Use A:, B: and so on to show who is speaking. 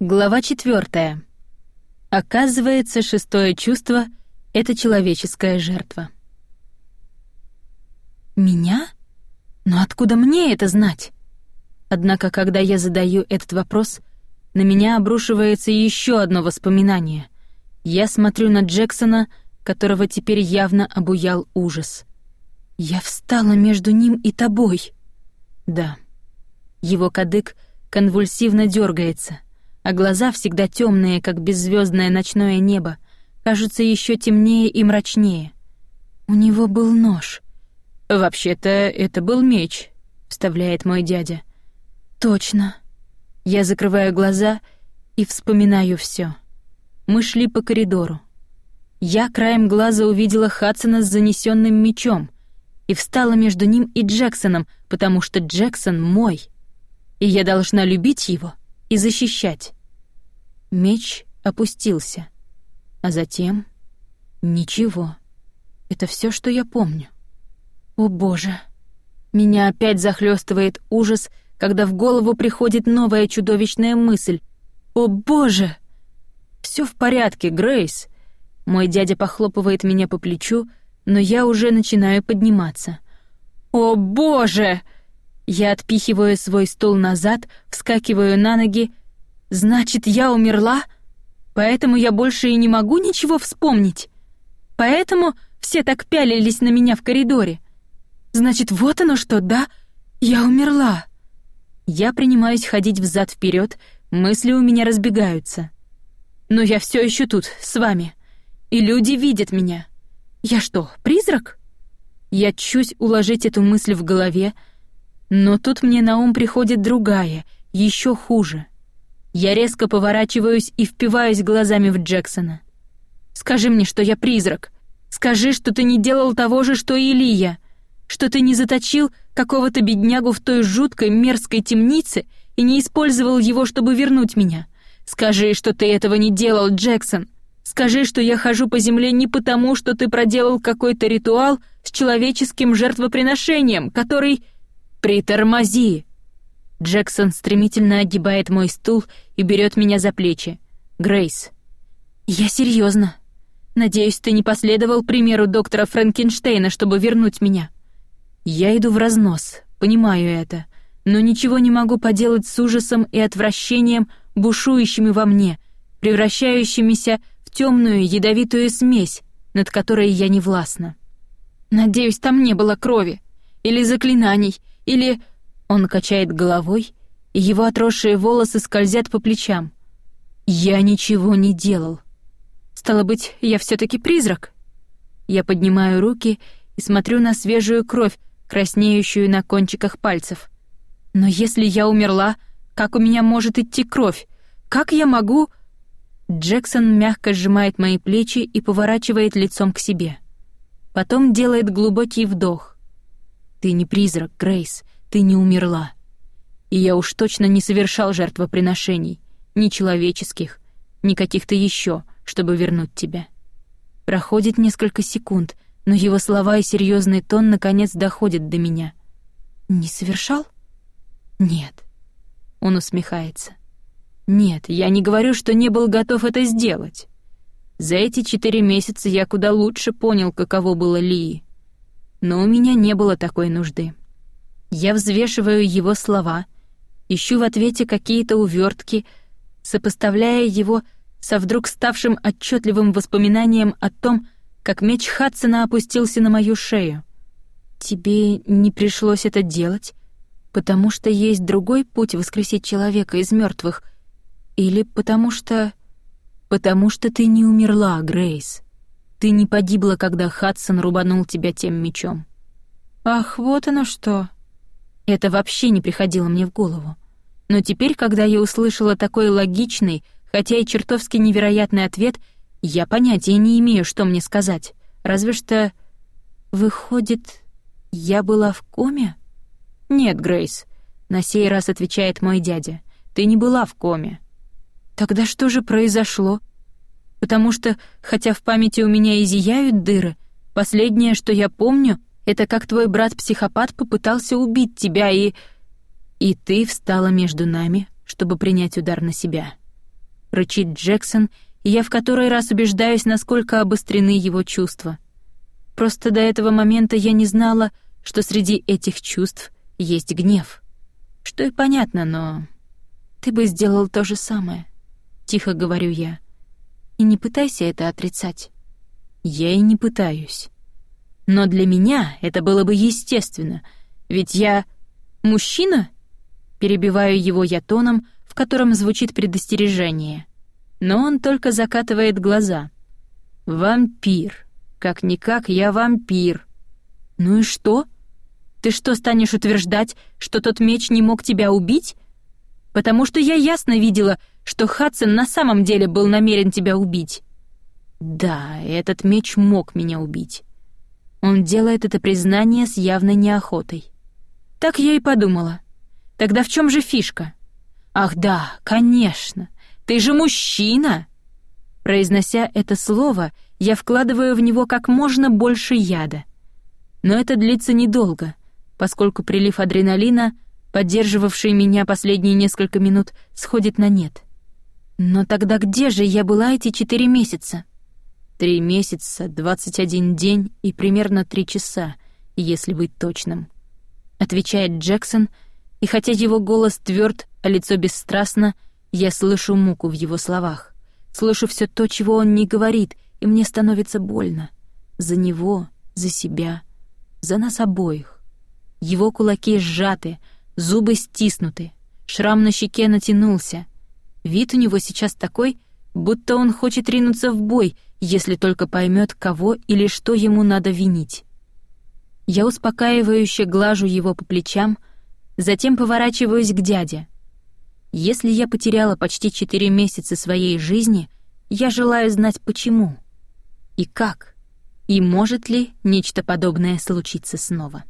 A: Глава четвертая. Оказывается, шестое чувство — это человеческая жертва. Меня? Но откуда мне это знать? Однако, когда я задаю этот вопрос, на меня обрушивается еще одно воспоминание. Я смотрю на Джексона, которого теперь явно обуял ужас. Я встала между ним и тобой. Да. Его кадык конвульсивно дергается, а глаза всегда темные, как беззвездное ночное небо, кажутся еще темнее и мрачнее. У него был нож. Вообще-то это был меч, вставляет мой дядя. Точно. Я закрываю глаза и вспоминаю все. Мы шли по коридору. Я краем глаза увидела Хадсона с занесенным мечом и встала между ним и Джексоном, потому что Джексон мой — и я должна любить его и защищать. Меч опустился, а затем ничего. Это все, что я помню. О боже! Меня опять захлестывает ужас, когда в голову приходит новая чудовищная мысль. О боже! Все в порядке, Грейс. Мой дядя похлопывает меня по плечу, но я уже начинаю подниматься. О боже! Я отпихиваю свой стул назад, вскакиваю на ноги. Значит, я умерла? Поэтому я больше и не могу ничего вспомнить. Поэтому все так пялились на меня в коридоре. Значит, вот оно что, да? Я умерла. Я принимаюсь ходить взад вперед, мысли у меня разбегаются. Но я все еще тут, с вами. И люди видят меня. Я что, призрак? Я чусь уложить эту мысль в голове, но тут мне на ум приходит другая, еще хуже. Я резко поворачиваюсь и впиваюсь глазами в Джексона. «Скажи мне, что я призрак. Скажи, что ты не делал того же, что и Илья. Что ты не заточил какого-то беднягу в той жуткой мерзкой темнице и не использовал его, чтобы вернуть меня. Скажи, что ты этого не делал, Джексон. Скажи, что я хожу по земле не потому, что ты проделал какой-то ритуал с человеческим жертвоприношением, который «Притормози!» Джексон стремительно огибает мой стул и берет меня за плечи. «Грейс». «Я серьезно. Надеюсь, ты не последовал примеру доктора Франкенштейна, чтобы вернуть меня». Я иду в разнос, понимаю это, но ничего не могу поделать с ужасом и отвращением, бушующими во мне, превращающимися в темную ядовитую смесь, над которой я не властна. Надеюсь, там не было крови или заклинаний, или он качает головой, и его отросшие волосы скользят по плечам. Я ничего не делал. Стало быть, я все таки призрак. Я поднимаю руки и смотрю на свежую кровь, краснеющую на кончиках пальцев. Но если я умерла, как у меня может идти кровь? Как я могу... Джексон мягко сжимает мои плечи и поворачивает лицом к себе. Потом делает глубокий вдох. Ты не призрак, Грейс, ты не умерла. И я уж точно не совершал жертвоприношений, ни человеческих, ни каких-то еще, чтобы вернуть тебя. Проходит несколько секунд, но его слова и серьезный тон наконец доходят до меня. Не совершал? Нет. Он усмехается. Нет, я не говорю, что не был готов это сделать. За эти четыре месяца я куда лучше понял, каково было Лии но у меня не было такой нужды. Я взвешиваю его слова, ищу в ответе какие-то увертки, сопоставляя его со вдруг ставшим отчетливым воспоминанием о том, как меч Хадсона опустился на мою шею. «Тебе не пришлось это делать, потому что есть другой путь воскресить человека из мертвых, или потому что... потому что ты не умерла, Грейс». Ты не погибла, когда Хадсон рубанул тебя тем мечом. Ах, вот оно что. Это вообще не приходило мне в голову. Но теперь, когда я услышала такой логичный, хотя и чертовски невероятный ответ, я понятия не имею, что мне сказать. Разве что... Выходит, я была в коме? Нет, Грейс, на сей раз отвечает мой дядя. Ты не была в коме. Тогда что же произошло? потому что, хотя в памяти у меня и зияют дыры, последнее, что я помню, это как твой брат-психопат попытался убить тебя и... И ты встала между нами, чтобы принять удар на себя. рычит Джексон, и я в который раз убеждаюсь, насколько обострены его чувства. Просто до этого момента я не знала, что среди этих чувств есть гнев. Что и понятно, но... Ты бы сделал то же самое, — тихо говорю я. И не пытайся это отрицать. Я и не пытаюсь. Но для меня это было бы естественно, ведь я... Мужчина? Перебиваю его я тоном, в котором звучит предостережение. Но он только закатывает глаза. «Вампир. Как-никак я вампир». «Ну и что? Ты что, станешь утверждать, что тот меч не мог тебя убить? Потому что я ясно видела, что Хадсон на самом деле был намерен тебя убить». «Да, этот меч мог меня убить». Он делает это признание с явной неохотой. Так я и подумала. Тогда в чем же фишка? Ах да, конечно. Ты же мужчина. Произнося это слово, я вкладываю в него как можно больше яда. Но это длится недолго, поскольку прилив адреналина, поддерживавший меня последние несколько минут, сходит на нет. Но тогда где же я была эти четыре месяца? Три месяца, двадцать один день и примерно три часа, если быть точным. Отвечает Джексон — и хотя его голос тверд, а лицо бесстрастно, я слышу муку в его словах. Слышу все то, чего он не говорит, и мне становится больно. За него, за себя, за нас обоих. Его кулаки сжаты, зубы стиснуты, шрам на щеке натянулся. Вид у него сейчас такой, будто он хочет ринуться в бой, если только поймет, кого или что ему надо винить. Я успокаивающе глажу его по плечам, Затем поворачиваюсь к дяде. Если я потеряла почти четыре месяца своей жизни, я желаю знать почему и как, и может ли нечто подобное случиться снова.